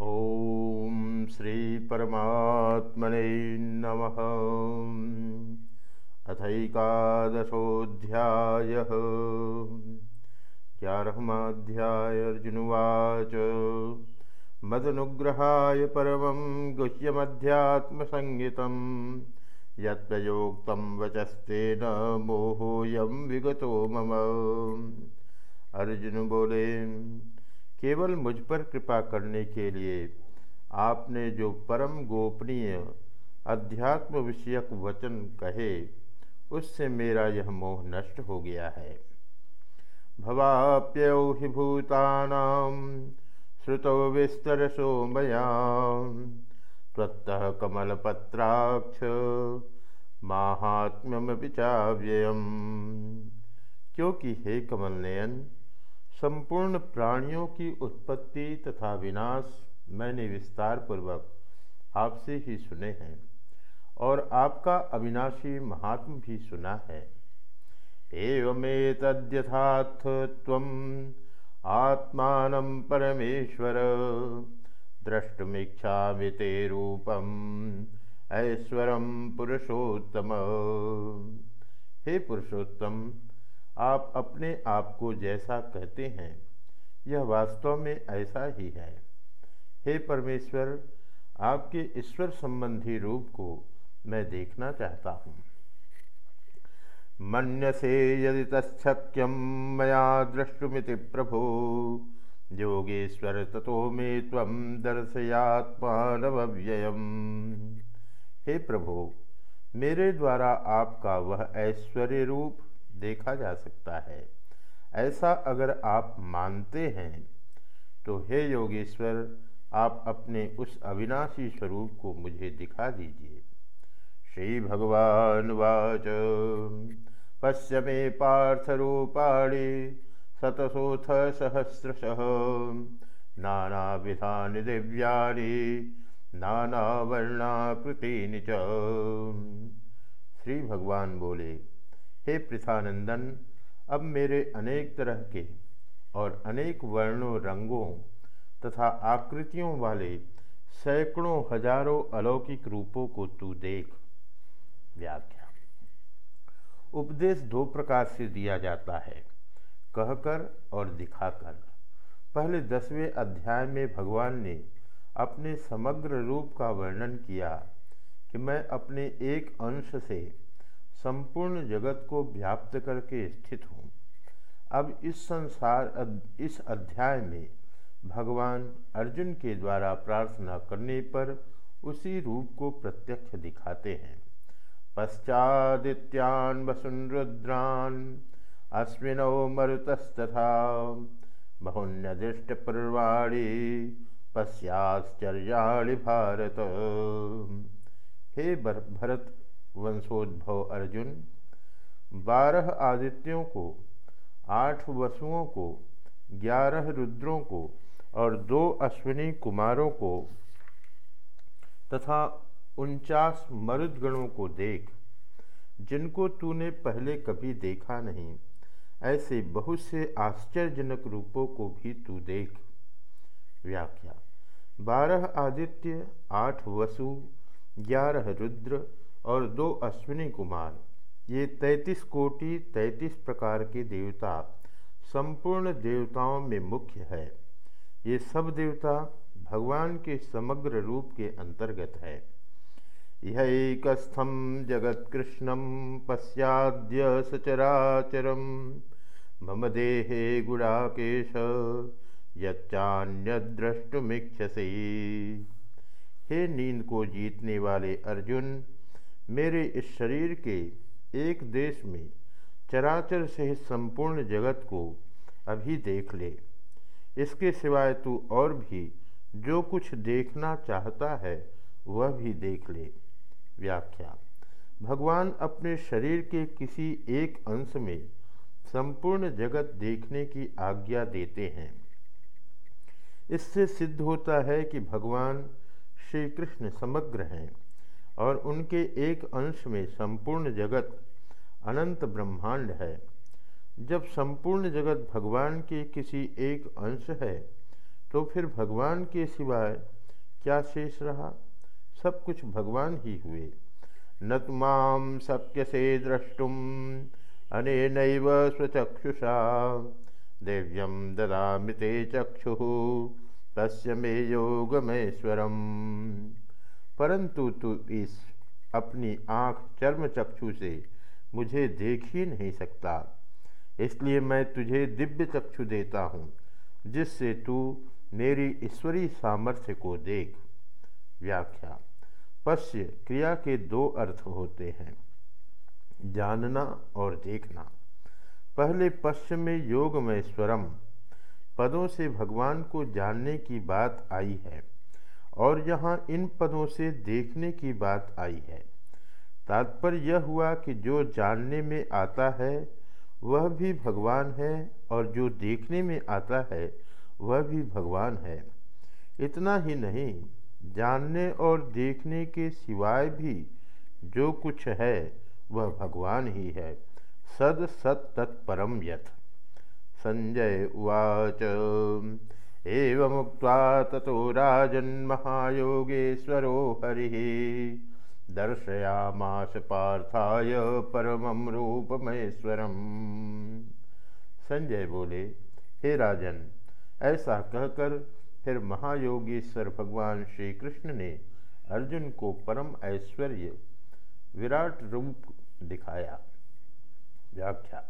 ॐ श्रीपरमात्मने नमः। अथैकादशोऽध्यायः। ग्यारहमाध्याय अर्जुनुवाच मदनुग्रहाय परमं गुह्यमध्यात्मसंहितं। यत्प्रयोक्तं वचस्तेन मोहोऽयं विगतो मम। अर्जुन बोले केवल मुझ पर कृपा करने के लिए आपने जो परम गोपनीय अध्यात्म विषयक वचन कहे, उससे मेरा यह मोह नष्ट हो गया है। भवाप्यौ हि भूतानां श्रुतौ विस्तरसो मया त्वत्तः कमलपत्राक्ष माहात्म्यमपि क्योंकि हे कमल नयन संपूर्ण प्राणियों की उत्पत्ति तथा विनाश मैंने विस्तार पूर्वक आपसे ही सुने हैं और आपका अविनाशी महात्म भी सुना है। एवमेतद्यथात्व आत्मान परमेश्वर द्रष्टुमीक्षा ते रूपम ऐश्वरम पुरुषोत्तम। हे पुरुषोत्तम आप अपने आप को जैसा कहते हैं, यह वास्तव में ऐसा ही है। हे परमेश्वर, आपके ईश्वर संबंधी रूप को मैं देखना चाहता हूँ। से यदि तस्क्यम मया द्रष्टुमिति प्रभो, योगेश्वर ततो मे तम दर्शयात्मानव्ययम हे प्रभो, मेरे द्वारा आपका वह ऐश्वर्य रूप देखा जा सकता है। ऐसा अगर आप मानते हैं तो हे योगेश्वर, आप अपने उस अविनाशी स्वरूप को मुझे दिखा दीजिए। श्री भगवान वाच। पश्य मे पार्थ रूपाणी शतशोथ सहस्रश। नाना विधान दिव्यानि, नाना वर्णाकृति च। श्री भगवान बोले हे पृथानंदन, अब मेरे अनेक तरह के और अनेक वर्णों, रंगों तथा आकृतियों वाले सैकड़ों, हज़ारों अलौकिक रूपों को तू देख। व्याख्या। उपदेश दो प्रकार से दिया जाता है, कहकर और दिखाकर। पहले दसवें अध्याय में भगवान ने अपने समग्र रूप का वर्णन किया कि मैं अपने एक अंश से संपूर्ण जगत को व्याप्त करके स्थित हूँ। अब इस संसार इस अध्याय में भगवान अर्जुन के द्वारा प्रार्थना करने पर उसी रूप को प्रत्यक्ष दिखाते हैं। पश्चादित्यान वसुन रुद्रान अश्विनौ मरुतस्तथा बहुन्यदृष्ट पूर्वाणी पश्चाश्चर्याणि भारत। हे भरत वंशोद्भव अर्जुन। बारह आदित्यों को, आठ वसुओं को, ग्यारह रुद्रों को और दो अश्विनी कुमारों को तथा उनचास मरुदगणों को देख, जिनको तूने पहले कभी देखा नहीं, ऐसे बहुत से आश्चर्यजनक रूपों को भी तू देख। व्याख्या, बारह आदित्य, आठ वसु, ग्यारह रुद्र और दो अश्विनी कुमार। ये तैतीस कोटि तैतीस प्रकार के देवता संपूर्ण देवताओं में मुख्य है। ये सब देवता भगवान के समग्र रूप के अंतर्गत है। यहैकस्थम जगत्कृष्णम पश्चाद्य सचराचरम मम देहे गुड़ाकेश यच्चान्यद्रष्टुमिक्षसी हे नींद को जीतने वाले अर्जुन मेरे इस शरीर के एक देश में चराचर सहित संपूर्ण जगत को अभी देख ले। इसके सिवाय तू और भी जो कुछ देखना चाहता है, वह भी देख ले। व्याख्या। भगवान अपने शरीर के किसी एक अंश में संपूर्ण जगत देखने की आज्ञा देते हैं। इससे सिद्ध होता है कि भगवान श्री कृष्ण समग्र हैं। और उनके एक अंश में संपूर्ण जगत अनंत ब्रह्मांड है। जब संपूर्ण जगत भगवान के किसी एक अंश है तो फिर भगवान के सिवाय क्या शेष रहा? सब कुछ भगवान ही हुए। न तमाम शक्य से द्रष्टुम अनेन स्वचक्षुषा। दिव्यम ददामि ते चक्षु, तस्य मे योगमेश्वरम। परंतु तू इस अपनी आँख चर्म चक्षु से मुझे देख ही नहीं सकता। इसलिए मैं तुझे दिव्य चक्षु देता हूँ, जिससे तू मेरी ईश्वरी सामर्थ्य को देख। व्याख्या। पश्य, क्रिया के दो अर्थ होते हैं, जानना और देखना। पहले पश्चिम में योग में स्वरम, पदों से भगवान को जानने की बात आई है। और यहाँ इन पदों से देखने की बात आई है। तात्पर्य यह हुआ कि जो जानने में आता है, वह भी भगवान है, और जो देखने में आता है, वह भी भगवान है। इतना ही नहीं, जानने और देखने के सिवाय भी जो कुछ है, वह भगवान ही है। सद सत तत्परम यथ। संजय उवाच। एवमुक्त्वा ततो राजन्महायोगेश्वरो हरिः दर्शयामास पार्थाय परमं रूपमेश्वरम। संजय बोले, हे राजन, ऐसा कहकर फिर महायोगेश्वर भगवान श्री कृष्ण ने अर्जुन को परम ऐश्वर्य विराट रूप दिखाया। व्याख्या,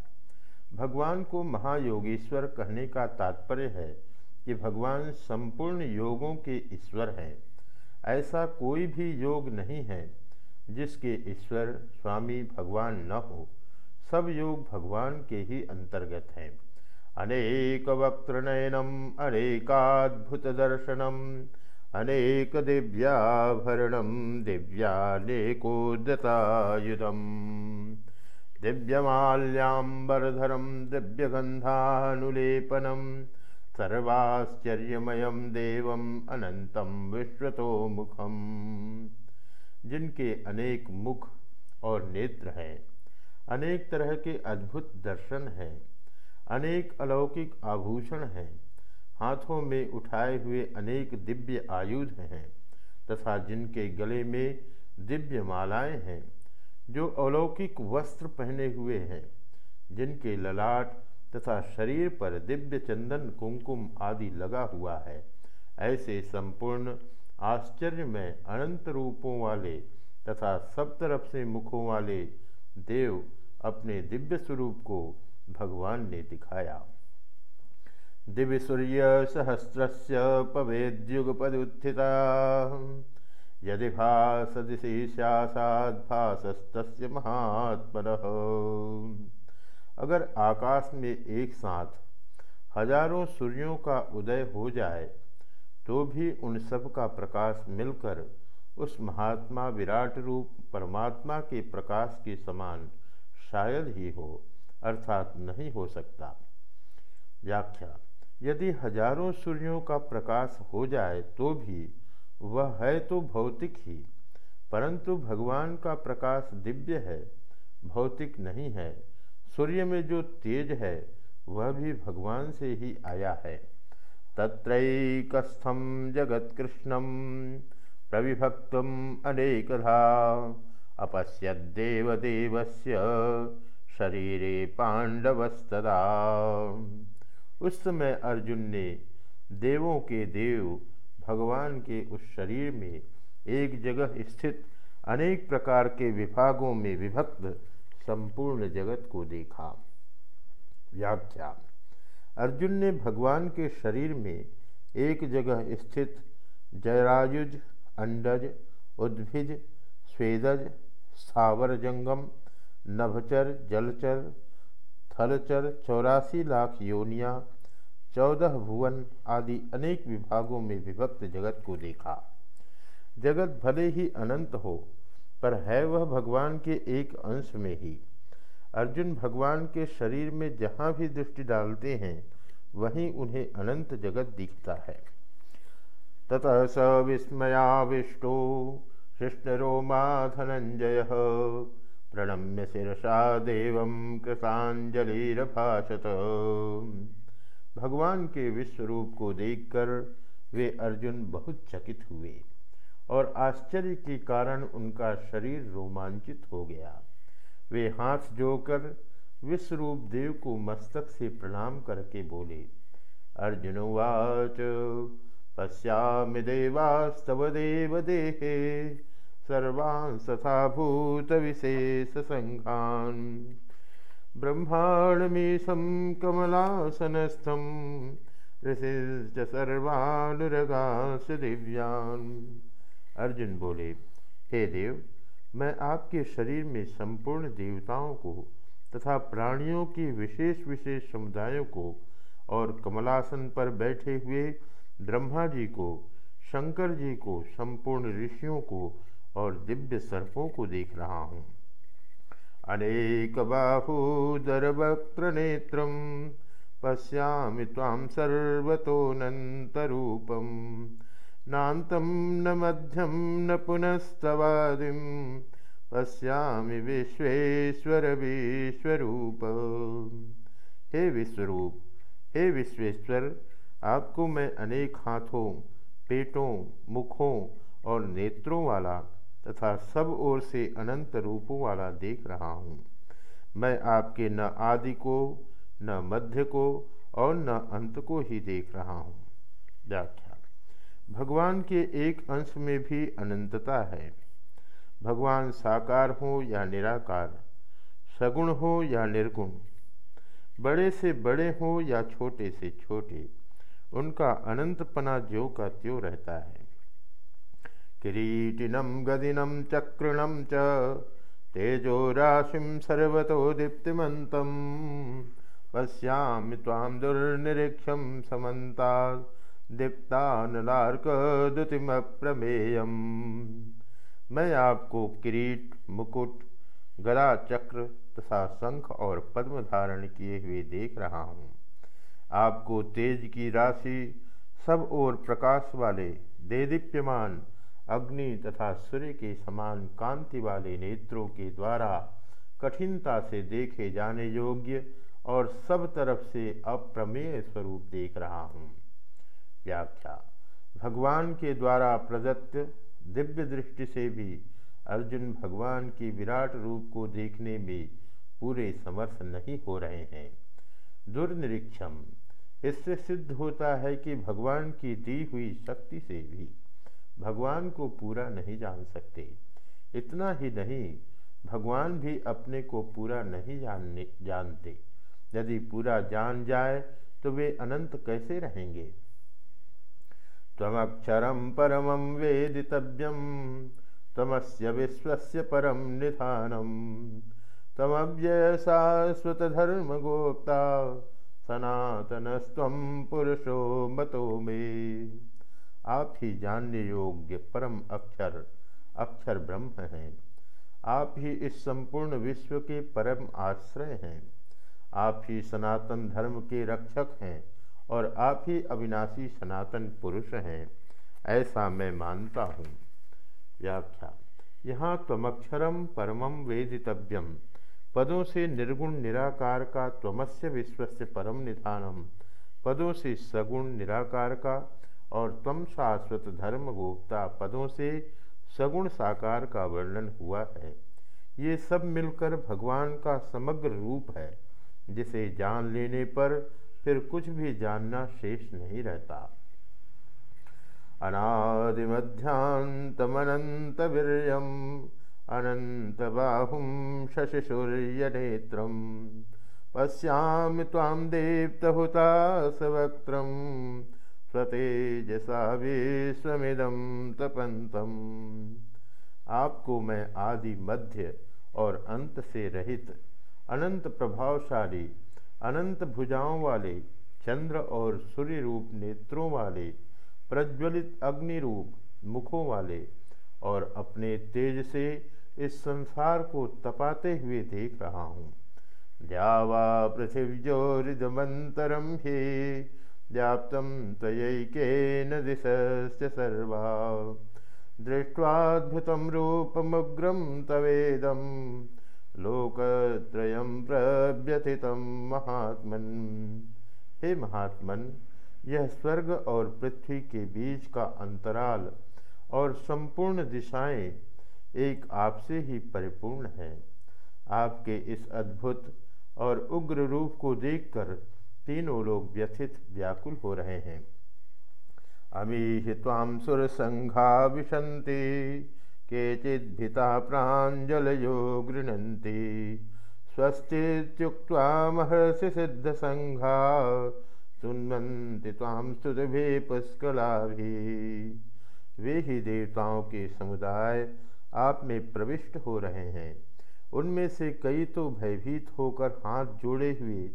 भगवान को महायोगेश्वर कहने का तात्पर्य है कि भगवान संपूर्ण योगों के ईश्वर हैं। ऐसा कोई भी योग नहीं है जिसके ईश्वर स्वामी भगवान न हो। सब योग भगवान के ही अंतर्गत हैं। अनेक वक्त वक्तृनयनम अनेकाद्भुतदर्शनम अनेक दिव्याभरणम दिव्यानेकोदतायुधम दिव्यमाल्याम्बरधरम, दिव्यगंधानुलेपनम सर्वाश्चर्यमयम देवम अनंतम विश्वतो मुखम जिनके अनेक मुख और नेत्र हैं, अनेक तरह के अद्भुत दर्शन हैं, अनेक अलौकिक आभूषण हैं, हाथों में उठाए हुए अनेक दिव्य आयुध हैं, तथा जिनके गले में दिव्य मालाएँ हैं, जो अलौकिक वस्त्र पहने हुए हैं, जिनके ललाट तथा शरीर पर दिव्य चंदन कुमकुम आदि लगा हुआ है। ऐसे संपूर्ण आश्चर्य में अनंत रूपों वाले तथा सब तरफ़ से मुखों वाले देव अपने दिव्य स्वरूप को भगवान ने दिखाया। दिव्य सूर्य सहस्र पवेद्युगपदुत्थिता। यदि भासदिशि सैसाद महात्म अगर आकाश में एक साथ हज़ारों सूर्यों का उदय हो जाए तो भी उन सब का प्रकाश मिलकर उस महात्मा विराट रूप परमात्मा के प्रकाश के समान शायद ही हो, अर्थात नहीं हो सकता। व्याख्या, यदि हज़ारों सूर्यों का प्रकाश हो जाए तो भी वह है तो भौतिक ही, परंतु भगवान का प्रकाश दिव्य है, भौतिक नहीं है। सूर्य में जो तेज है, वह भी भगवान से ही आया है। तत्रैकस्थम जगत कृष्णम प्रविभक्तम अनेकधा अपश्यदेवदेवस्य शरीरे पांडवस्तदा। उस समय अर्जुन ने देवों के देव भगवान के उस शरीर में एक जगह स्थित अनेक प्रकार के विभागों में विभक्त संपूर्ण जगत को देखा। व्याख्या। अर्जुन ने भगवान के शरीर में एक जगह स्थित जयरायुज अंडज, उद्भिज, स्वेदज स्थावर जंगम नभचर, जलचर, थलचर, चौरासी लाख योनिया, चौदह भुवन आदि अनेक विभागों में विभक्त जगत को देखा। जगत भले ही अनंत हो पर है वह भगवान के एक अंश में ही। अर्जुन भगवान के शरीर में जहाँ भी दृष्टि डालते हैं, वहीं उन्हें अनंत जगत दिखता है। ततः स विस्मयाविष्टो कृष्णरोमा धनंजय प्रणम्य शिरसा देव कृतांजलिभाषत भगवान के विश्व रूप को देखकर वे अर्जुन बहुत चकित हुए। और आश्चर्य के कारण उनका शरीर रोमांचित हो गया। वे हाथ जोकर विश्वरूप देव को मस्तक से प्रणाम करके बोले, अर्जुनवाच, पश्यामि देवास्तव देव देहे सर्वान् तथा भूतविशेषसङ्घान् ब्रह्माण्डमीशं कमलासनस्थं ऋषिश्च सर्वानुरगांश दिव्यान्। अर्जुन बोले, हे देव, मैं आपके शरीर में संपूर्ण देवताओं को तथा प्राणियों की विशेष विशेष समुदायों को और कमलासन पर बैठे हुए ब्रह्मा जी को, शंकर जी को, संपूर्ण ऋषियों को और दिव्य सर्पों को देख रहा हूँ। अनेक बाहूदर वक्त्र नेत्र पश्यामि ताम सर्वतोनन्तरूपं नान्तं न मध्यम न पुनस्तवादिं। पश्यामि विश्वेश्वर विश्वरूप हे विश्वरूप, हे विश्वेश्वर, आपको मैं अनेक हाथों, पेटों, मुखों और नेत्रों वाला तथा सब ओर से अनंत रूपों वाला देख रहा हूँ। मैं आपके न आदि को, न मध्य को और न अंत को ही देख रहा हूँ। व्याख्या। भगवान के एक अंश में भी अनंतता है। भगवान साकार हो या निराकार, सगुण हो या निर्गुण, बड़े से बड़े हो या छोटे से छोटे, उनका अनंतपना ज्यो का त्यो रहता है। किरीटिनं गदिनं चकृणं च तेजोराशिं सर्वतो दीप्तिमन्तं पश्यामि ताम दुर्निरीक्षं समन्ता। दीप्तानलार्कदुतिमप्रमेयम् मैं आपको किरीट, मुकुट, गदा, चक्र तथा शंख और पद्म धारण किए हुए देख रहा हूँ। आपको तेज की राशि, सब ओर प्रकाश वाले, देदीप्यमान, अग्नि तथा सूर्य के समान कांति वाले नेत्रों के द्वारा कठिनता से देखे जाने योग्य और सब तरफ़ से अप्रमेय स्वरूप देख रहा हूँ। व्याख्या। भगवान के द्वारा प्रदत्त दिव्य दृष्टि से भी अर्जुन भगवान के विराट रूप को देखने में पूरे समर्थ नहीं हो रहे हैं। दुर्निरीक्षम, इससे सिद्ध होता है कि भगवान की दी हुई शक्ति से भी भगवान को पूरा नहीं जान सकते। इतना ही नहीं, भगवान भी अपने को पूरा नहीं जानने, जानते। यदि पूरा जान जाए तो वे अनंत कैसे रहेंगे? तमक्षरम परम वेदितव्यम तमस्य विश्वस्य धर्म गोप्ता सनातनस्व पुरुषो मतो में। आप ही जानने योग्य परम अक्षर अक्षर ब्रह्म हैं। आप ही इस संपूर्ण विश्व के परम आश्रय हैं। आप ही सनातन धर्म के रक्षक हैं। और आप ही अविनाशी सनातन पुरुष हैं, ऐसा मैं मानता हूँ। व्याख्या, यहाँ त्वमक्षरम परमम वेदितव्यम पदों से निर्गुण निराकार का त्वमस्य विश्वस्य परम निधानम। पदों से सगुण निराकार का और तम शाश्वत धर्म गोप्ता पदों से सगुण साकार का वर्णन हुआ है। ये सब मिलकर भगवान का समग्र रूप है, जिसे जान लेने पर फिर कुछ भी जानना शेष नहीं रहता। अनादिमध्यांतमनंत वीर्यम अनंत बाहुम शशिशूर्य नेत्रम पश्यामि ताम दीप्तहुतासवक्त्रम स्वतेजसा विश्वमिदम तपंतम आपको मैं आदि मध्य और अंत से रहित अनंत प्रभावशाली अनंत भुजाओं वाले, चंद्र और सूर्य रूप नेत्रों वाले, प्रज्वलित अग्नि रूप मुखों वाले और अपने तेज से इस संसार को तपाते हुए देख रहा हूँ। द्यावा पृथिव्योरिदमंतरम हे व्याप्त तयैकेन दिशस्य सर्वा। दृष्ट्वाद्भुतं रूपमुग्रं तवेदं लोकत्रयं प्रव्यथितं महात्मन। हे महात्मन, यह स्वर्ग और पृथ्वी के बीच का अंतराल और संपूर्ण दिशाएँ एक आपसे ही परिपूर्ण है। आपके इस अद्भुत और उग्र रूप को देखकर तीनों लोग व्यथित, व्याकुल हो रहे हैं। अमीहि ताम सुर संघा विशंति केचिद्भिता प्राजलो गृणन्ति स्वस्तिुक्ता महर्षि सिद्धसंघा सुनती ताम स्तुतभे पुष्कला वे ही देवताओं के समुदाय आप में प्रविष्ट हो रहे हैं। उनमें से कई तो भयभीत होकर हाथ जोड़े हुए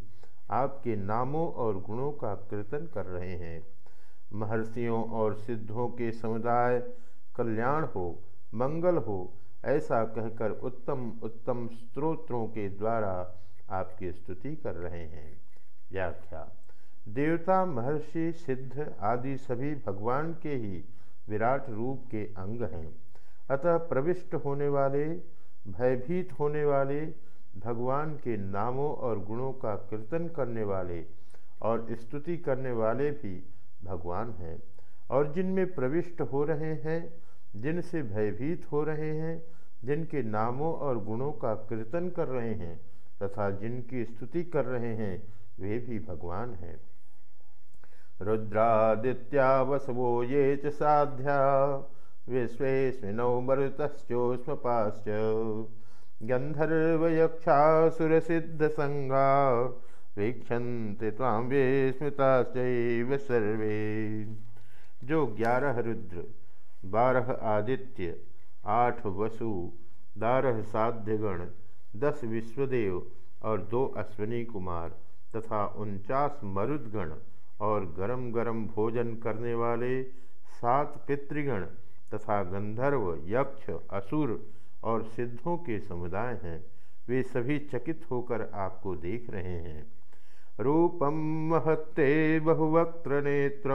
आपके नामों और गुणों का कीर्तन कर रहे हैं। महर्षियों और सिद्धों के समुदाय कल्याण हो मंगल हो, ऐसा कहकर उत्तम उत्तम स्त्रोत्रों के द्वारा आपकी स्तुति कर रहे हैं। व्याख्या। देवता, महर्षि, सिद्ध आदि सभी भगवान के ही विराट रूप के अंग हैं। अतः प्रविष्ट होने वाले, भयभीत होने वाले, भगवान के नामों और गुणों का कीर्तन करने वाले और स्तुति करने वाले भी भगवान हैं और जिनमें प्रविष्ट हो रहे हैं जिनसे भयभीत हो रहे हैं, जिनके नामों और गुणों का कीर्तन कर रहे हैं तथा जिनकी स्तुति कर रहे हैं, वे भी भगवान हैं। रुद्रादित्या वसवो ये च साध्या विश्वेस्मिनौ मरुतश्चोष्मपाश्च। गन्धर्वयक्षासुरसिद्धसङ्गा, वीक्षन्ते तां विस्मृताश्चैव सर्वे। जो ग्यारह रुद्र बारह आदित्य, आठ वसु, बारह साध्यगण, दस विश्वदेव और दो अश्विनी कुमार तथा उनचास मरुदगण और गरम गरम भोजन करने वाले सात पितृगण तथा गंधर्व, यक्ष, असुर और सिद्धों के समुदाय हैं। वे सभी चकित होकर आपको देख रहे हैं। रूपम महत्ते बहुवक्त्र नेत्र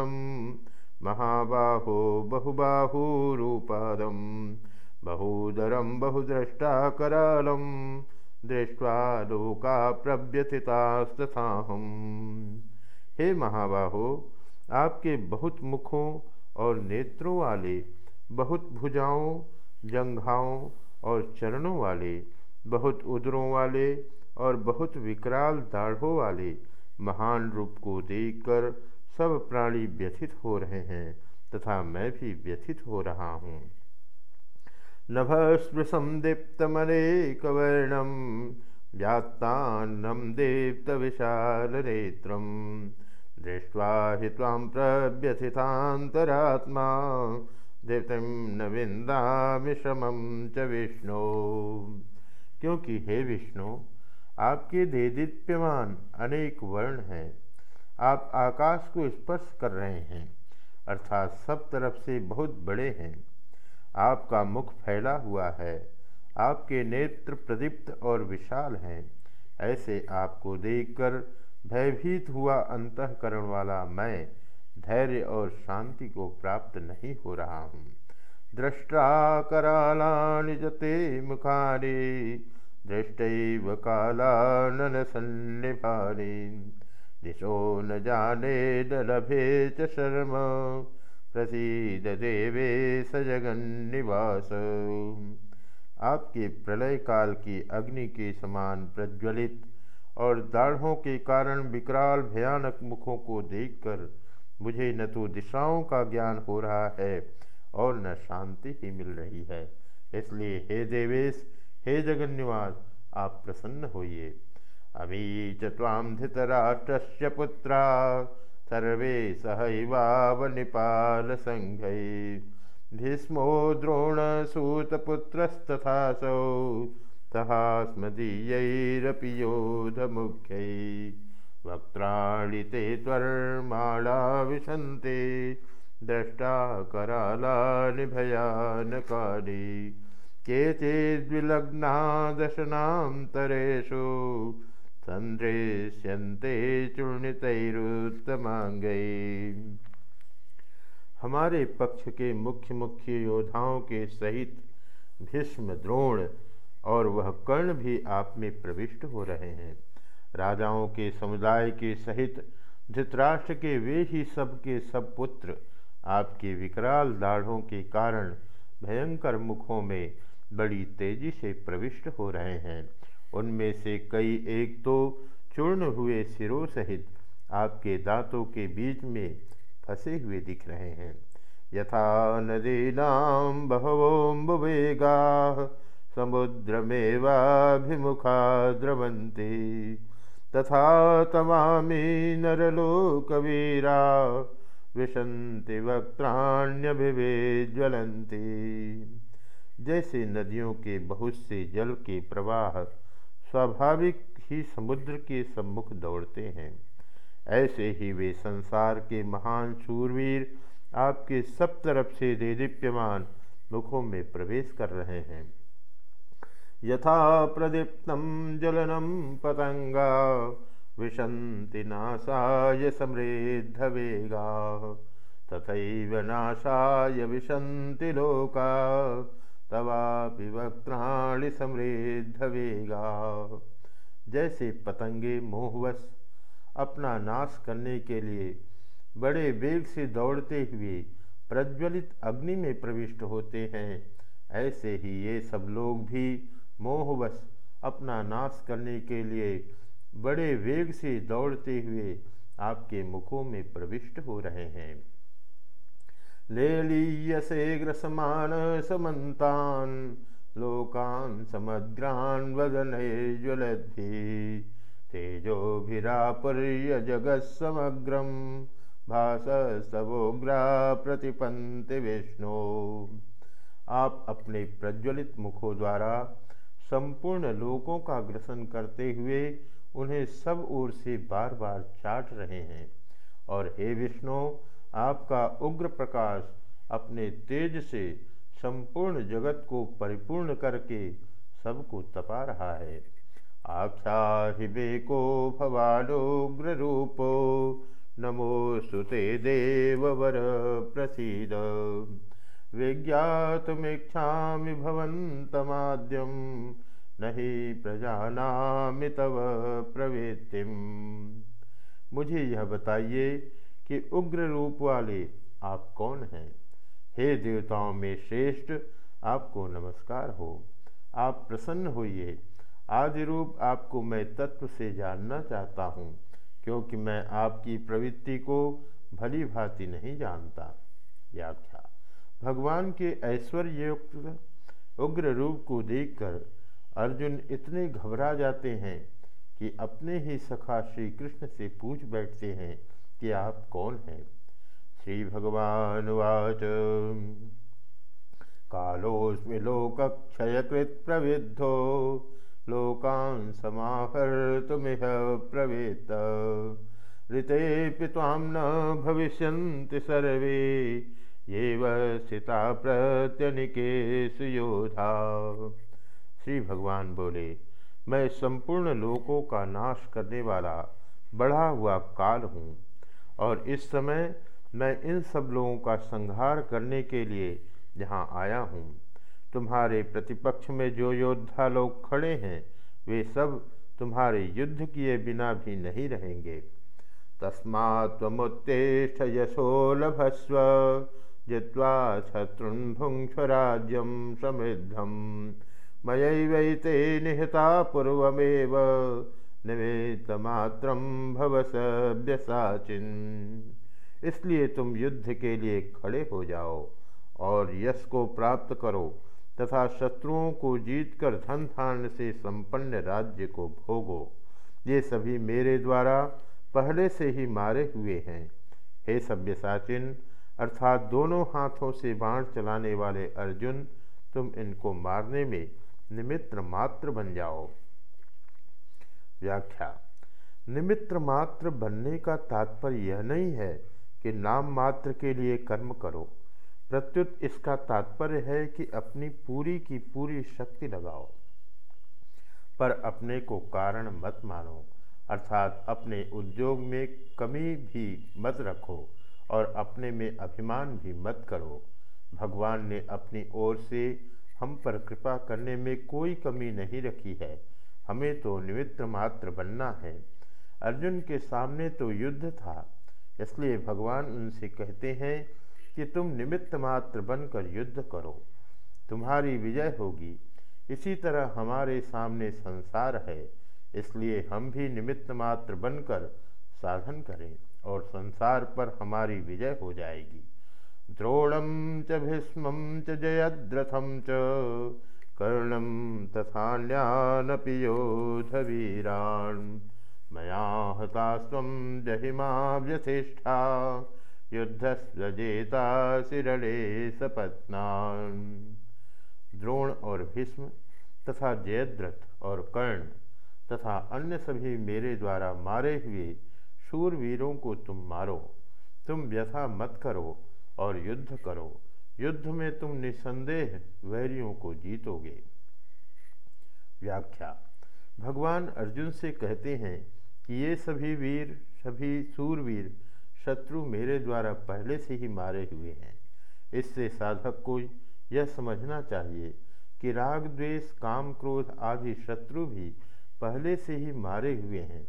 महाबाहो बहुबाहूरूपादम, बहुदरम बहुद्रष्टा करालम दृष्टवा लोका प्रव्यथितास्तथाहम। हे महाबाहो, आपके बहुत मुखों और नेत्रों वाले, बहुत भुजाओं, जंघाओं और चरणों वाले, बहुत उदरों वाले और बहुत विकराल दाढ़ों वाले महान रूप को देखकर सब प्राणी व्यथित हो रहे हैं तथा मैं भी व्यथित हो रहा हूँ। नभस्पृशं दीप्तमनेकवर्णं व्यात्तान्नं दीप्तविशालनेत्रं दृष्ट्वा हि त्वां प्रव्यथितान्तरात्मा धृतिम न विंदा च विष्णु। क्योंकि हे विष्णु, आपके देदीप्यमान अनेक वर्ण हैं आप आकाश को स्पर्श कर रहे हैं, अर्थात सब तरफ़ से बहुत बड़े हैं। आपका मुख फैला हुआ है, आपके नेत्र प्रदीप्त और विशाल हैं। ऐसे आपको देखकर भयभीत हुआ अंतकरण वाला मैं धैर्य और शांति को प्राप्त नहीं हो रहा हूँ। दृष्टा करालानि जते मुखानि दृष्ट कालानन सन्निभानि। दिशो न जाने न लभे च शर्म। प्रसीद देवे सजगन्निवास आपके प्रलय काल की अग्नि के समान प्रज्वलित और दाढ़ों के कारण विकराल भयानक मुखों को देखकर मुझे न तो दिशाओं का ज्ञान हो रहा है और न शांति ही मिल रही है। इसलिए हे देवेश, हे जगन्निवास, आप प्रसन्न होइए। अमी चाम धृतराष्ट्र पुत्रा। सर्वे सहैवावनिपाल संघ भीष्मो द्रोणसूतपुत्रस्तथासौ। तहा स्मदीयैरपि योधमुख्यै। वक्त्राणि ते त्वर्माणा विशन्ते। द्रष्टा करालानि भयानकानि। केचिद्विलग्ना दशनान्तरेषु सन्दृश्यन्ते चूर्णितैरुत्तमाङ्गै हमारे पक्ष के मुख्य मुख्य योद्धाओं के सहित भीष्म, द्रोण और वह कर्ण भी आप में प्रविष्ट हो रहे हैं। राजाओं के समुदाय के सहित धृतराष्ट्र के वे ही सब के सब पुत्र आपके विकराल दाढ़ों के कारण भयंकर मुखों में बड़ी तेज़ी से प्रविष्ट हो रहे हैं। उनमें से कई एक तो चूर्ण हुए सिरों सहित आपके दांतों के बीच में फंसे हुए दिख रहे हैं। यथा नदीना बहवोम्बुवेगा समुद्रमेवाभिमुखा द्रवन्ति तथा तमामी नरलोकवीरा विशंति वक्त्राण्यभिवेज्वलंती जैसे नदियों के बहुत से जल के प्रवाह स्वाभाविक ही समुद्र के सम्मुख दौड़ते हैं। ऐसे ही वे संसार के महान शूरवीर आपके सब तरफ़ से देदीप्यमान मुखों में प्रवेश कर रहे हैं। यथा प्रदीप्तम जलनम पतंगा, विशंति नाशाय समृद्ध वेगा तथा नाशाय विशंति लोका। तवापि वक्त्राणि समृद्ध वेगा। जैसे पतंगे मोहवश अपना नाश करने के लिए बड़े वेग से दौड़ते हुए प्रज्वलित अग्नि में प्रविष्ट होते हैं, ऐसे ही ये सब लोग भी मोहवश अपना नाश करने के लिए बड़े वेग से दौड़ते हुए आपके मुखों में प्रविष्ट हो रहे हैं। ले लीयसे ग्रसमान समन्तान, लोकान समग्रान वदन ज्वलद्भि तेजोभिरापर्य जगत समग्रम भाषस्तवोग्रा प्रतिपंति विष्णु। आप अपने प्रज्वलित मुखों द्वारा संपूर्ण लोकों का ग्रसन करते हुए उन्हें सब ओर से बार बार चाट रहे हैं। और हे विष्णु आपका उग्र प्रकाश अपने तेज से संपूर्ण जगत को परिपूर्ण करके सबको तपा रहा है। आख्या हिबेको भवानोग्र रूपो। नमोस्तु ते देववर प्रसीद। विज्ञातमीक्षा भवन्तमाद्यं। न ही प्रजानामि तव प्रवृत्तिम। मुझे यह बताइए कि उग्र रूप वाले आप कौन हैं? हे देवताओं में श्रेष्ठ, आपको नमस्कार हो। आप प्रसन्न होइए। आदि रूप आपको मैं तत्व से जानना चाहता हूँ, क्योंकि मैं आपकी प्रवृत्ति को भली भांति नहीं जानता। व्याख्या। भगवान के ऐश्वर्युक्त उग्र रूप को देखकर अर्जुन इतने घबरा जाते हैं कि अपने ही सखा श्री कृष्ण से पूछ बैठते हैं कि आप कौन हैं? श्री भगवान वाच। कालोस्मि लोकक्षयकृत प्रविद्धो। लोकान् समाहर्तुमिह प्रवेत। ऋते तां न भविष्यन्ति सर्वे। ये स्थिता प्रत्यनिकेश योधा। श्री भगवान बोले, मैं संपूर्ण लोकों का नाश करने वाला बढ़ा हुआ काल हूँ। और इस समय मैं इन सब लोगों का संहार करने के लिए यहाँ आया हूँ। तुम्हारे प्रतिपक्ष में जो योद्धा लोग खड़े हैं, वे सब तुम्हारे युद्ध किए बिना भी नहीं रहेंगे। तस्मात्मुत्तिष्ठ यशो लभस्व, जित्वा शत्रुन्भुङ्क्षराज्यं समृद्धं मयैवैते निहता पूर्वमेव निमित्तमात्रं भव सभ्यसाचिन। इसलिए तुम युद्ध के लिए खड़े हो जाओ और यश को प्राप्त करो तथा शत्रुओं को जीतकर धन धारण से संपन्न राज्य को भोगो। ये सभी मेरे द्वारा पहले से ही मारे हुए हैं। हे सभ्यसाचिन, अर्थात दोनों हाथों से बाण चलाने वाले अर्जुन, तुम इनको मारने में निमित्र मात्र बन जाओ। व्याख्या। निमित्त मात्र बनने का तात्पर्य यह नहीं है कि नाम मात्र के लिए कर्म करो। प्रत्युत इसका तात्पर्य है कि अपनी पूरी की पूरी शक्ति लगाओ। पर अपने को कारण मत मानो, अर्थात अपने उद्योग में कमी भी मत रखो और अपने में अभिमान भी मत करो। भगवान ने अपनी ओर से हम पर कृपा करने में कोई कमी नहीं रखी है। हमें तो निमित्त मात्र बनना है। अर्जुन के सामने तो युद्ध था, इसलिए भगवान उनसे कहते हैं कि तुम निमित्त मात्र बनकर युद्ध करो, तुम्हारी विजय होगी। इसी तरह हमारे सामने संसार है, इसलिए हम भी निमित्त मात्र बनकर साधन करें और संसार पर हमारी विजय हो जाएगी। द्रोणम च भीष्म जयद्रथम च। तथान्यानपि योधवीरान् मया हतास्व जहिमा व्यथिष्ठा युद्धस्वजेता सिरणे सपत्नान् द्रोण और भीष्म तथा जयद्रथ और कर्ण तथा अन्य सभी मेरे द्वारा मारे हुए शूरवीरों को तुम मारो। तुम व्यथा मत करो और युद्ध करो। युद्ध में तुम निसंदेह वैरियों को जीतोगे। व्याख्या। भगवान अर्जुन से कहते हैं कि ये सभी वीर, सभी सूरवीर शत्रु मेरे द्वारा पहले से ही मारे हुए हैं। इससे साधक को यह समझना चाहिए कि राग, द्वेष, काम, क्रोध आदि शत्रु भी पहले से ही मारे हुए हैं,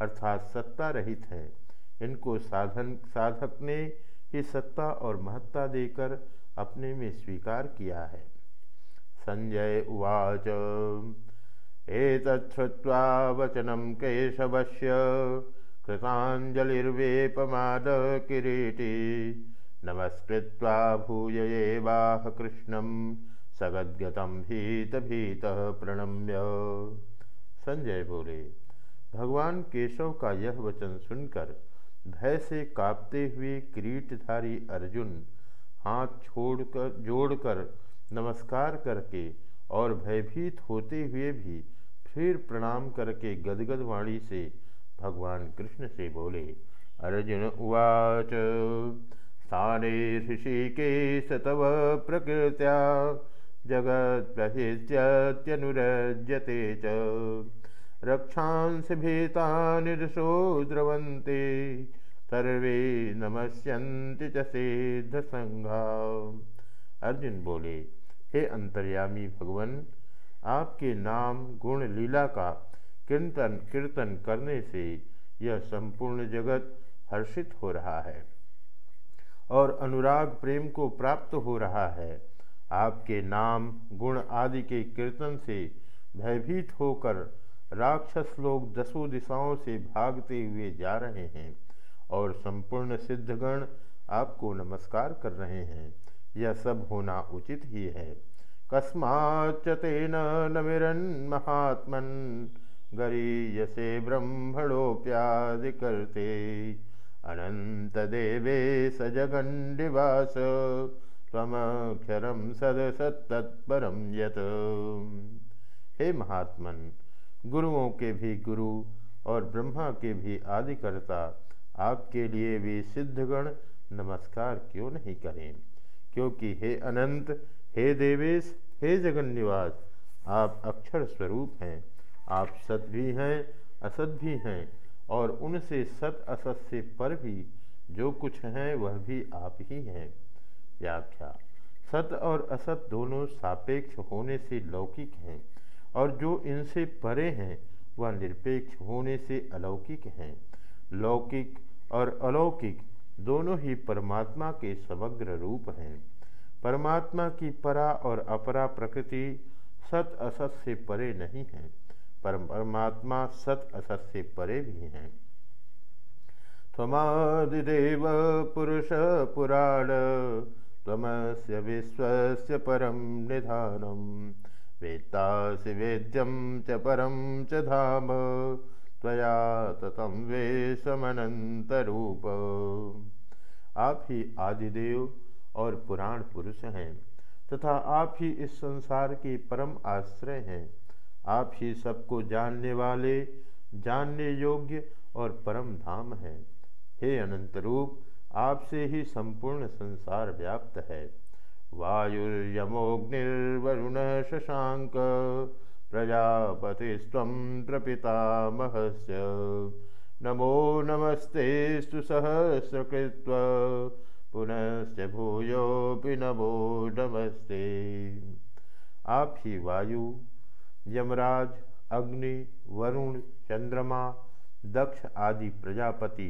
अर्थात सत्ता रहित हैं। इनको साधन, साधक ने ही सत्ता और महत्ता देकर अपने में स्वीकार किया है। संजय उवाच। एतच्छ्रुत्वा वचनम केशवश्य कृतांजलिर्वेपमाद किरीटी नमस्कृत्वा भूय एवाह कृष्णम सगद्गतम भीत भीत प्रणम्य। संजय बोले, भगवान केशव का यह वचन सुनकर भय से कांपते हुए किरीटधारी अर्जुन हाथ छोड़कर, जोड़कर नमस्कार करके और भयभीत होते हुए भी फिर प्रणाम करके गदगद वाणी से भगवान कृष्ण से बोले, अर्जुन उवाच। स्थाने ऋषिकेश तव प्रकृत्या, जगत प्रहित्यनुरज्यते च। रक्षांसि भीतानिर्षो द्रवन्ते, सर्वे नमस्यन्ति च सिद्धसंघा अर्जुन बोले, हे अंतर्यामी भगवान आपके नाम, गुण, लीला का कीर्तन कीर्तन करने से यह संपूर्ण जगत हर्षित हो रहा है और अनुराग प्रेम को प्राप्त हो रहा है। आपके नाम, गुण आदि के कीर्तन से भयभीत होकर राक्षस लोग दसों दिशाओं से भागते हुए जा रहे हैं और संपूर्ण सिद्धगण आपको नमस्कार कर रहे हैं। यह सब होना उचित ही है। कस्माच तेन नमिरन महात्मन गरीयसे ब्रह्मणोप्यादि करते अनंत देवे सजगंडिवास तमक्षरम सदसत्तत्परम यत। हे महात्मन, गुरुओं के भी गुरु और ब्रह्मा के भी आदिकर्ता, आपके लिए भी सिद्धगण नमस्कार क्यों नहीं करें? क्योंकि हे अनंत हे देवेश, हे जगन निवास आप अक्षर स्वरूप हैं। आप सत भी हैं, असत भी हैं, और उनसे सत असत से पर भी जो कुछ हैं, वह भी आप ही हैं। व्याख्या, सत और असत दोनों सापेक्ष होने से लौकिक हैं, और जो इनसे परे हैं, वह निरपेक्ष होने से अलौकिक हैं। लौकिक और अलौकिक दोनों ही परमात्मा के समग्र रूप हैं। परमात्मा की परा और अपरा प्रकृति सत असत से परे नहीं है। पर परमात्मा सत असत से परे भी हैं। त्वमादिदेव पुरुष पुराण, त्वमस्य विश्वस्य परम निधानम, वेत्तासि वेद्यम च परम च धाम, त्वया ततम वे समनंतरूप आप ही आदिदेव और पुराण पुरुष हैं, तथा आप ही इस संसार के परम आश्रय हैं। आप ही सबको जानने वाले, जानने योग्य और परम धाम हैं। हे अनंत रूप, आपसे ही संपूर्ण संसार व्याप्त है। वायुर्यमोग्निर्वरुण शशांक प्रजापतिस्व प्रपितामहस्य। नमो नमस्ते सुसहस्रकृत्व पुनश्च भूयोपि नमो नमस्ते। आप ही वायु, यमराज, अग्नि, वरुण, चंद्रमा, दक्ष आदि प्रजापति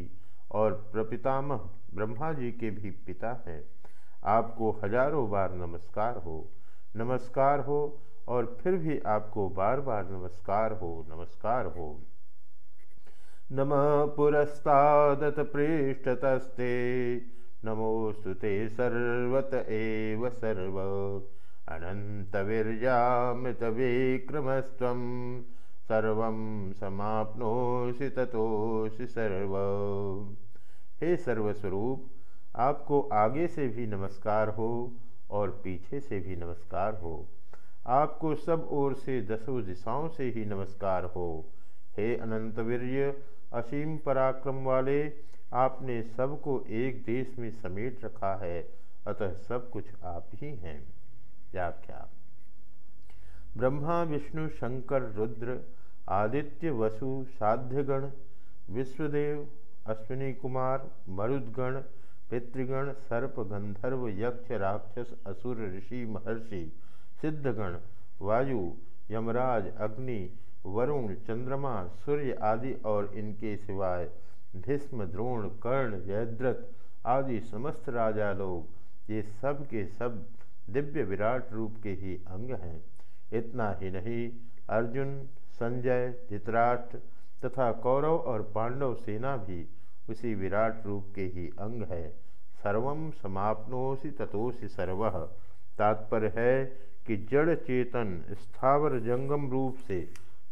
और प्रपितामह ब्रह्मा जी के भी पिता हैं। आपको हज़ारों बार नमस्कार हो नमस्कार हो और फिर भी आपको बार बार नमस्कार हो नमस्कार हो। नम पुरस्तादत पृष्ठतस्ते नमोस्तु ते सर्वत एव सर्व। अनन्तवीर्यामृतविक्रमस्त्वं सर्वं समाप्नोषि ततोषि सर्व। हे सर्वस्वरूप, आपको आगे से भी नमस्कार हो और पीछे से भी नमस्कार हो। आपको सब ओर से दसों दिशाओं से ही नमस्कार हो। हे अनंतवीर्य, असीम पराक्रम वाले आपने सबको एक देश में समेट रखा है, अतः सब कुछ आप ही हैं। व्याख्या। ब्रह्मा, विष्णु, शंकर, रुद्र, आदित्य, वसु, साध्यगण, विश्वदेव, अश्विनी कुमार, मरुदगण, पितृगण, सर्प, गंधर्व, यक्ष, राक्षस, असुर, ऋषि, महर्षि, सिद्धगण, वायु, यमराज, अग्नि, वरुण, चंद्रमा, सूर्य आदि और इनके सिवाय भीष्म द्रोण, कर्ण, जयद्रथ आदि समस्त राजा लोग ये सब के सब दिव्य विराट रूप के ही अंग हैं। इतना ही नहीं, अर्जुन, संजय, धित्राष्ट्र तथा कौरव और पांडव सेना भी उसी विराट रूप के ही अंग है। सर्वम समाप्नोसी ततोसी सर्व। तात्पर्य है कि जड़ चेतन स्थावर जंगम रूप से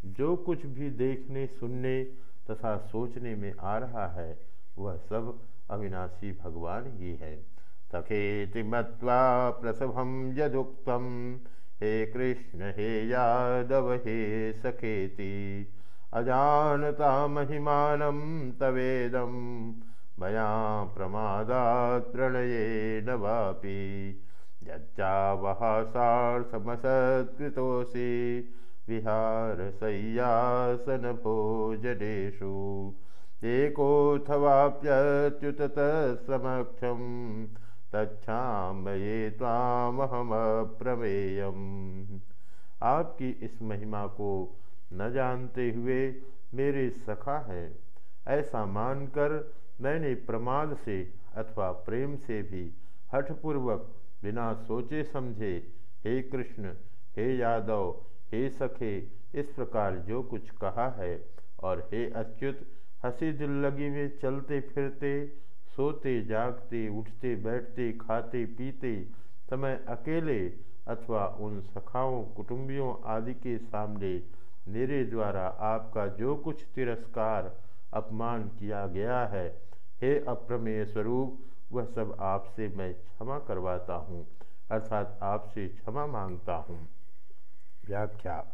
जो कुछ भी देखने, सुनने तथा सोचने में आ रहा है, वह सब अविनाशी भगवान ही है। सखेति मत्वा प्रसभम यदुक्तम। हे कृष्ण, हे यादव, हे सखेति, अजानता महिमानं तवेदं। मया प्रमादात् प्रणयेन वापि। यच्चावहासार्थमसत्कृतोऽसि विहारशय्यासनभोजनेषु एकोऽथवाप्यच्युत तत्समक्षं तच्छामये तामहमप्रमेयम् आपकी इस महिमा को न जानते हुए मेरे सखा है, ऐसा मानकर मैंने प्रमाद से अथवा प्रेम से भी हठपूर्वक बिना सोचे समझे, हे कृष्ण, हे यादव हे सखे, इस प्रकार जो कुछ कहा है, और हे अच्युत हँसी दिल्लगी में चलते फिरते, सोते, जागते, उठते, बैठते, खाते, पीते, समय अकेले अथवा उन सखाओं, कुटुंबियों आदि के सामने मेरे द्वारा आपका जो कुछ तिरस्कार, अपमान किया गया है, हे अप्रमेय स्वरूप, वह सब आपसे मैं क्षमा करवाता हूँ, अर्थात आपसे क्षमा माँगता हूँ। व्याख्या।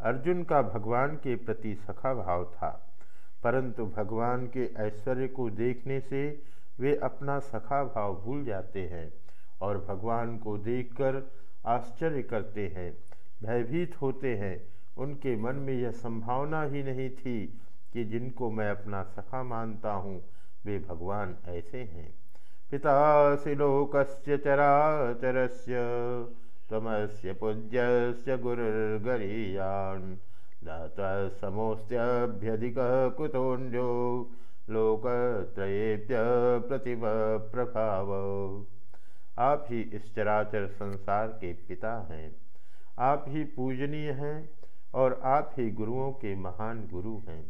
अर्जुन का भगवान के प्रति सखा भाव था, परंतु भगवान के ऐश्वर्य को देखने से वे अपना सखा भाव भूल जाते हैं और भगवान को देखकर आश्चर्य करते हैं, भयभीत होते हैं। उनके मन में यह संभावना ही नहीं थी कि जिनको मैं अपना सखा मानता हूँ, वे भगवान ऐसे हैं। पिता से लोकस्य चराचरस्य। तमस्य पूज्यस्य गुरुर्गरीयान् समोस्त्यभ्यधिकः कुतोऽन्यो लोकत्रयेभ्य प्रतिम प्रभाव आप ही इस चराचर संसार के पिता हैं। आप ही पूजनीय हैं और आप ही गुरुओं के महान गुरु हैं।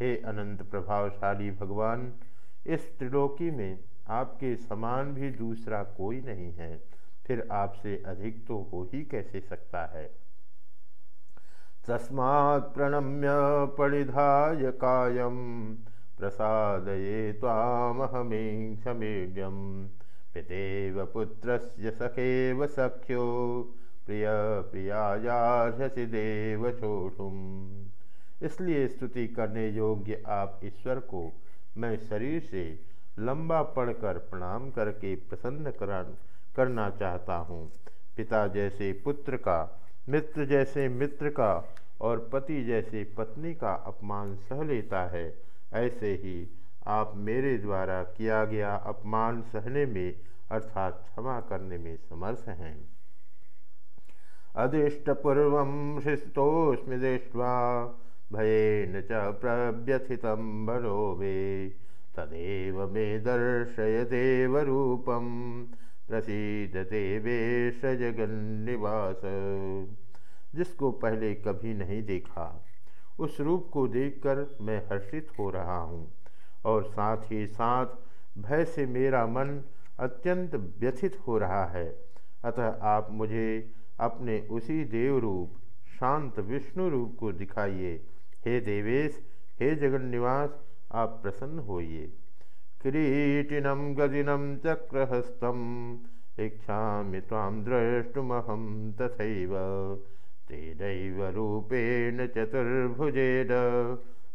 हे अनंत प्रभावशाली भगवान, इस त्रिलोकी में आपके समान भी दूसरा कोई नहीं है। फिर आपसे अधिक तो हो ही कैसे सकता है? तस्मात् प्रणम्य परिधाय कायं प्रसादये त्वामहमीक्षमेड्यं पितेव पुत्रस्य सखेव सख्यो, प्रिय प्रियायार्हसि देव छोटुम इसलिए स्तुति करने योग्य आप ईश्वर को मैं शरीर से लंबा पढ़कर प्रणाम करके प्रसन्न करा करना चाहता हूँ। पिता जैसे पुत्र का, मित्र जैसे मित्र का और पति जैसे पत्नी का अपमान सह लेता है। ऐसे ही आप मेरे द्वारा किया गया अपमान सहने में, अर्थात क्षमा करने में समर्थ हैं। अदृष्टपूर्व शिस्तोस्मि दृष्ट्वा, भयेन च प्रव्यथितं बलो मे। तदेव मे दर्शय देवरूपं प्रसीद देवेश जगन्निवास। जिसको पहले कभी नहीं देखा, उस रूप को देखकर मैं हर्षित हो रहा हूँ और साथ ही साथ भय से मेरा मन अत्यंत व्यथित हो रहा है। अतः आप मुझे अपने उसी देव रूप शांत विष्णु रूप को दिखाइए। हे देवेश, हे जगन्निवास, आप प्रसन्न होइए। किरीटिनम गदिनम चक्रहस्तम इच्छा ताम द्रष्टुमहम तथैव। तेन रूपेण चतुर्भुजेन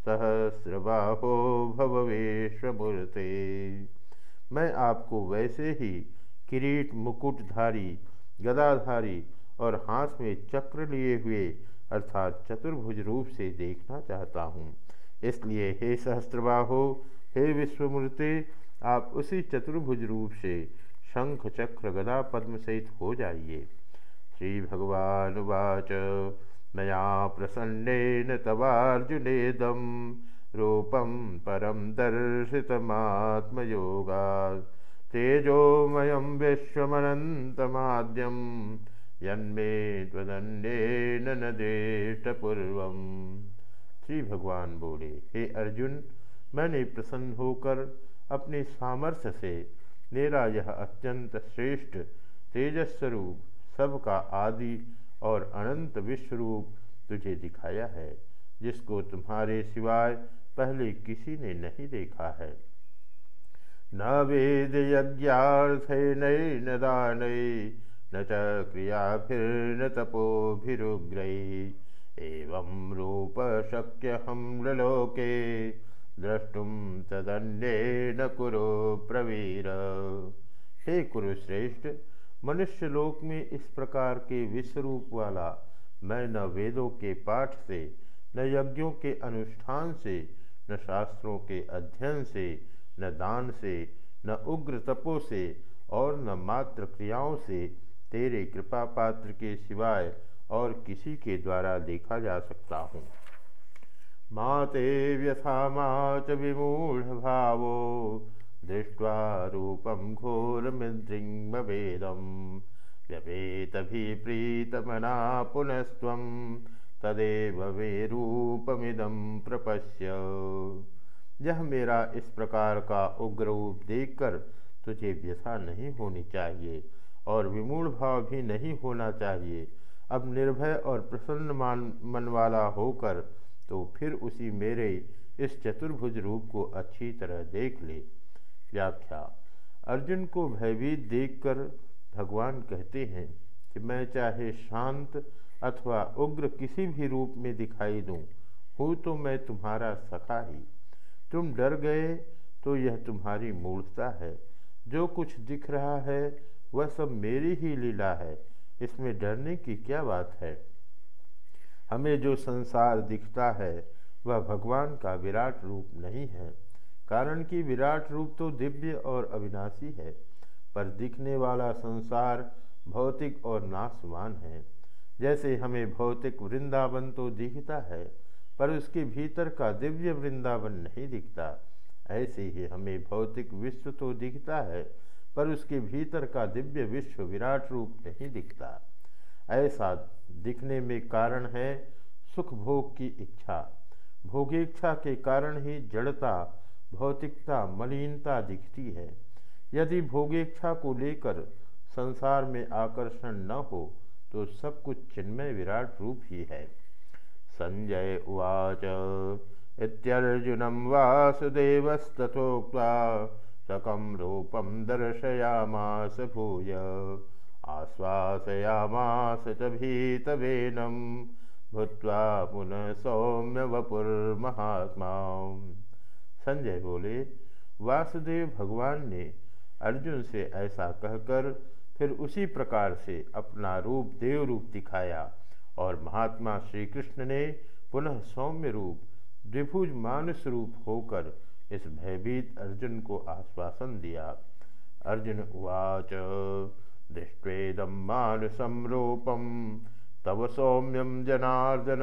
सहस्रबाहो भववेश्वमूर्ते। मैं आपको वैसे ही किरीट, मुकुटधारी, गदाधारी और हाथ में चक्र लिए हुए अर्थात चतुर्भुज रूप से देखना चाहता हूँ। इसलिए हे सहस्त्रबाहो हे विश्वमूर्ति, आप उसी चतुर्भुज रूप से शंख चक्र गदा पद्म सहित हो जाइए। श्री भगवान वाच, मया प्रसन्नेन तवार्जुनेदम रूपम परम दर्शितमात्मयोगा। तेजोमयम विश्वमनंतमाद्यम यन्मे त्वदन्येन न देष्टपूर्वम। श्री भगवान बोले, हे अर्जुन मैंने प्रसन्न होकर अपने सामर्थ्य से मेरा यह अत्यंत श्रेष्ठ तेजस्वरूप, सबका आदि और अनंत विश्वरूप तुझे दिखाया है, जिसको तुम्हारे सिवाय पहले किसी ने नहीं देखा है। न वेद यज्ञार्थ न दान न च क्रिया फिर न तपोभिरुग्र एवं रूप शक्य हम लोके द्रष्टुम तदन्ये न कुरो प्रवीर। हे कुरुश्रेष्ठ मनुष्य लोक में इस प्रकार के विश्वरूप वाला, मैं न वेदों के पाठ से, न यज्ञों के अनुष्ठान से, न शास्त्रों के अध्ययन से, न दान से, न उग्र तपो से, और न मात्र क्रियाओं से तेरे कृपा पात्र के सिवाय और किसी के द्वारा देखा जा सकता हूँ। माते व्यथा माच विमूढ़ भावो दृष्ट्वा रूपम घोरमिद्रिंगवेदम व्यपेतभिप्रीतमना पुनस्व तदेव वे रूपमिदम प्रपश्य। यह मेरा इस प्रकार का उग्र रूप देखकर तुझे व्यथा नहीं होनी चाहिए और विमूढ़ भाव भी नहीं होना चाहिए। अब निर्भय और प्रसन्न मन वाला होकर तो फिर उसी मेरे इस चतुर्भुज रूप को अच्छी तरह देख ले। व्याख्या, अर्जुन को भयभीत देखकर भगवान कहते हैं कि मैं चाहे शांत अथवा उग्र किसी भी रूप में दिखाई दूँ, हूँ तो मैं तुम्हारा सखा ही। तुम डर गए तो यह तुम्हारी मूर्खता है। जो कुछ दिख रहा है, वह सब मेरी ही लीला है। इसमें डरने की क्या बात है? हमें जो संसार दिखता है, वह भगवान का विराट रूप नहीं है। कारण कि विराट रूप तो दिव्य और अविनाशी है, पर दिखने वाला संसार भौतिक और नाशवान है। जैसे हमें भौतिक वृंदावन तो दिखता है, पर उसके भीतर का दिव्य वृंदावन नहीं दिखता। ऐसे ही हमें भौतिक विश्व तो दिखता है, पर उसके भीतर का दिव्य विश्व विराट रूप नहीं दिखता। ऐसा दिखने में कारण है सुख भोग की इच्छा। भोगेच्छा के कारण ही जड़ता, भौतिकता, मलिनता दिखती है। यदि भोगेच्छा को लेकर संसार में आकर्षण न हो तो सब कुछ चिन्मय विराट रूप ही है। संजय उवाच इत्यर्जुनम वासुदेवस्तथोक्ता सकम रूपम दर्शयामास भूय। आश्वासयामास च भीतवेनं भूत्वा पुनः सौम्य वपुर्महात्मा संजय बोले, वासुदेव भगवान ने अर्जुन से ऐसा कहकर फिर उसी प्रकार से अपना रूप देव रूप दिखाया और महात्मा श्री कृष्ण ने पुनः सौम्य रूप, द्विभुज मानस रूप होकर इस भयभीत अर्जुन को आश्वासन दिया। अर्जुन उवाच दृष्टेदम मानसम रूपम तव सौम्यम जनार्दन।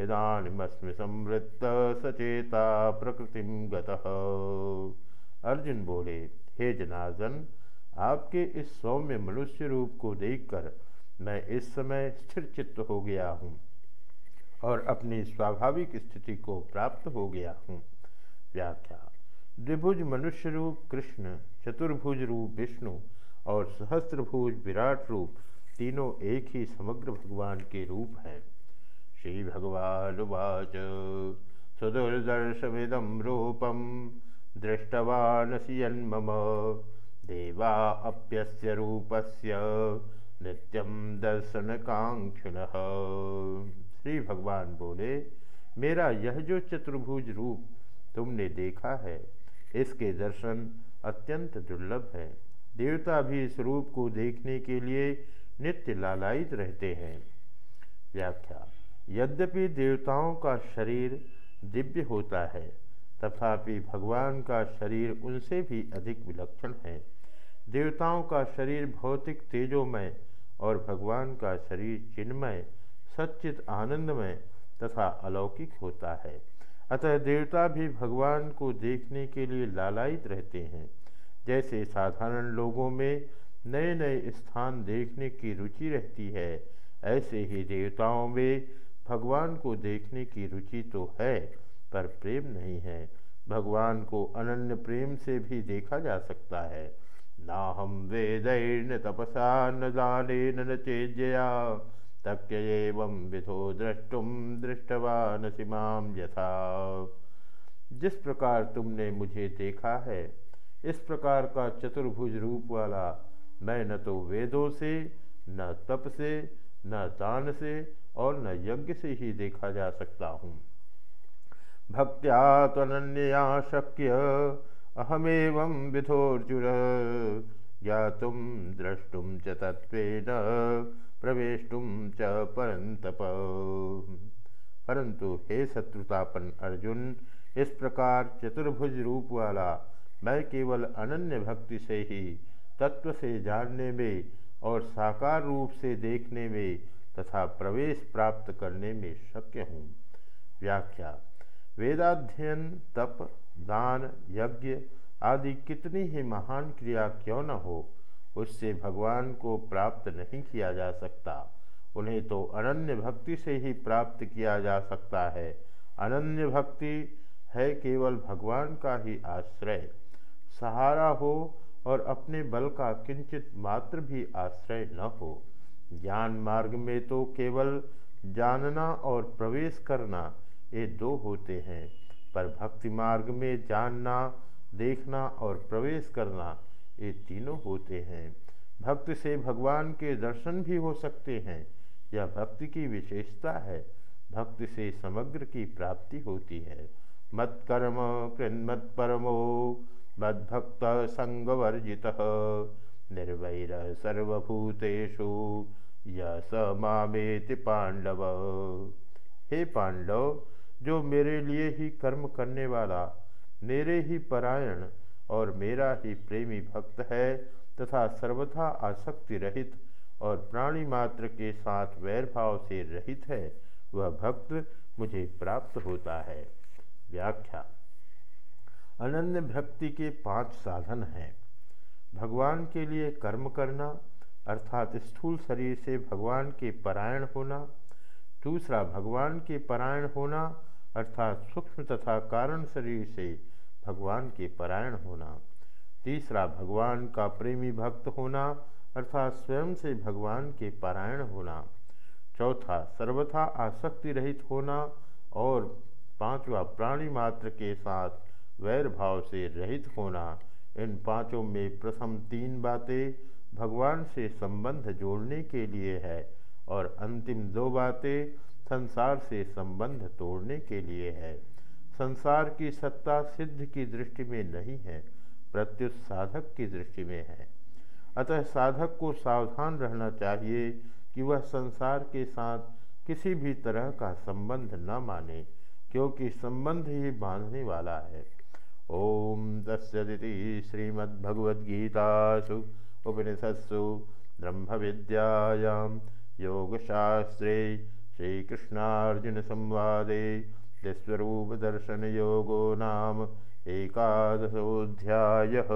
इदानिमस्मि संवृत्त सचेता प्रकृति गतः। अर्जुन बोले, हे जनार्दन, आपके इस सौम्य मनुष्य रूप को देखकर मैं इस समय स्थिर चित्त हो गया हूँ और अपनी स्वाभाविक स्थिति को प्राप्त हो गया हूँ। व्याख्या, द्विभुज मनुष्य रूप कृष्ण, चतुर्भुज रूप विष्णु और सहस्त्रभुज विराट रूप तीनों एक ही समग्र भगवान के रूप हैं। श्री भगवान उवाच सुदुर्दर्शमिदम रूपम दृष्टवानसि यन्मम देवा अप्यस्य रूपस्य नित्यम दर्शन कांक्षिण श्री भगवान बोले, मेरा यह जो चतुर्भुज रूप तुमने देखा है, इसके दर्शन अत्यंत दुर्लभ है। देवता भी इस रूप को देखने के लिए नित्य लालायित रहते हैं। व्याख्या, यद्यपि देवताओं का शरीर दिव्य होता है, तथापि भगवान का शरीर उनसे भी अधिक विलक्षण है। देवताओं का शरीर भौतिक तेजोमय और भगवान का शरीर चिन्मय, सच्चित आनंदमय तथा अलौकिक होता है। अतः देवता भी भगवान को देखने के लिए लालायित रहते हैं। जैसे साधारण लोगों में नए नए स्थान देखने की रुचि रहती है, ऐसे ही देवताओं में भगवान को देखने की रुचि तो है, पर प्रेम नहीं है। भगवान को अनन्य प्रेम से भी देखा जा सकता है। ना हम वेदैन तपसा, न दान न चेजया एवं विधो द्रष्टुम दृष्टवान सीमाम यथा। जिस प्रकार तुमने मुझे देखा है इस प्रकार का चतुर्भुज रूप वाला मैं न तो वेदों से, न तप से, न दान से और न यज्ञ से ही देखा जा सकता हूँ। भक्त्या तनन्या शक्य अहमेव विधोर्जुर ज्ञातुम द्रष्टुम च तत्व प्रवेशुम च परंतप परंतु हे शत्रुतापन अर्जुन, इस प्रकार चतुर्भुज रूप वाला मैं केवल अनन्य भक्ति से ही, तत्व से जानने में और साकार रूप से देखने में तथा प्रवेश प्राप्त करने में शक्य हूँ। व्याख्या, वेदाध्ययन, तप, दान, यज्ञ आदि कितनी ही महान क्रिया क्यों न हो, उससे भगवान को प्राप्त नहीं किया जा सकता। उन्हें तो अनन्य भक्ति से ही प्राप्त किया जा सकता है। अनन्य भक्ति है केवल भगवान का ही आश्रय। सहारा हो और अपने बल का किंचित मात्र भी आश्रय न हो। ज्ञान मार्ग में तो केवल जानना और प्रवेश करना ये दो होते हैं, पर भक्ति मार्ग में जानना, देखना और प्रवेश करना ये तीनों होते हैं। भक्त से भगवान के दर्शन भी हो सकते हैं, यह भक्ति की विशेषता है। भक्ति से समग्र की प्राप्ति होती है। मत कर्म कृन्मत परमो मद्भक्त संगवर्जित निर्वैर सर्वभूतेषु य स मामेति पांडव। हे पांडव, जो मेरे लिए ही कर्म करने वाला, मेरे ही परायण और मेरा ही प्रेमी भक्त है, तथा सर्वथा आसक्ति रहित और प्राणी मात्र के साथ वैर भाव से रहित है, वह भक्त मुझे प्राप्त होता है। व्याख्या। अनन्य भक्ति के पाँच साधन हैं। भगवान के लिए कर्म करना, अर्थात स्थूल शरीर से भगवान के परायण होना, दूसरा भगवान के परायण होना, अर्थात सूक्ष्म तथा कारण शरीर से भगवान के परायण होना। तीसरा भगवान का प्रेमी भक्त होना, अर्थात स्वयं से भगवान के पारायण होना। चौथा, सर्वथा आसक्ति रहित होना और पांचवा प्राणी मात्र के साथ वैर भाव से रहित होना, इन पाँचों में प्रथम तीन बातें भगवान से संबंध जोड़ने के लिए है और अंतिम दो बातें संसार से संबंध तोड़ने के लिए है। संसार की सत्ता सिद्ध की दृष्टि में नहीं है, प्रत्युत साधक की दृष्टि में है। अतः साधक को सावधान रहना चाहिए कि वह संसार के साथ किसी भी तरह का संबंध न माने, क्योंकि संबंध ही बांधने वाला है। ओम दस्यदिति श्रीमद्भगवद्गीतासु उपनिषत्सु ब्रह्म विद्यायां योगशास्त्रे श्रीकृष्णार्जुन संवादे विश्वरूप योगो नाम एकादशोऽध्यायः।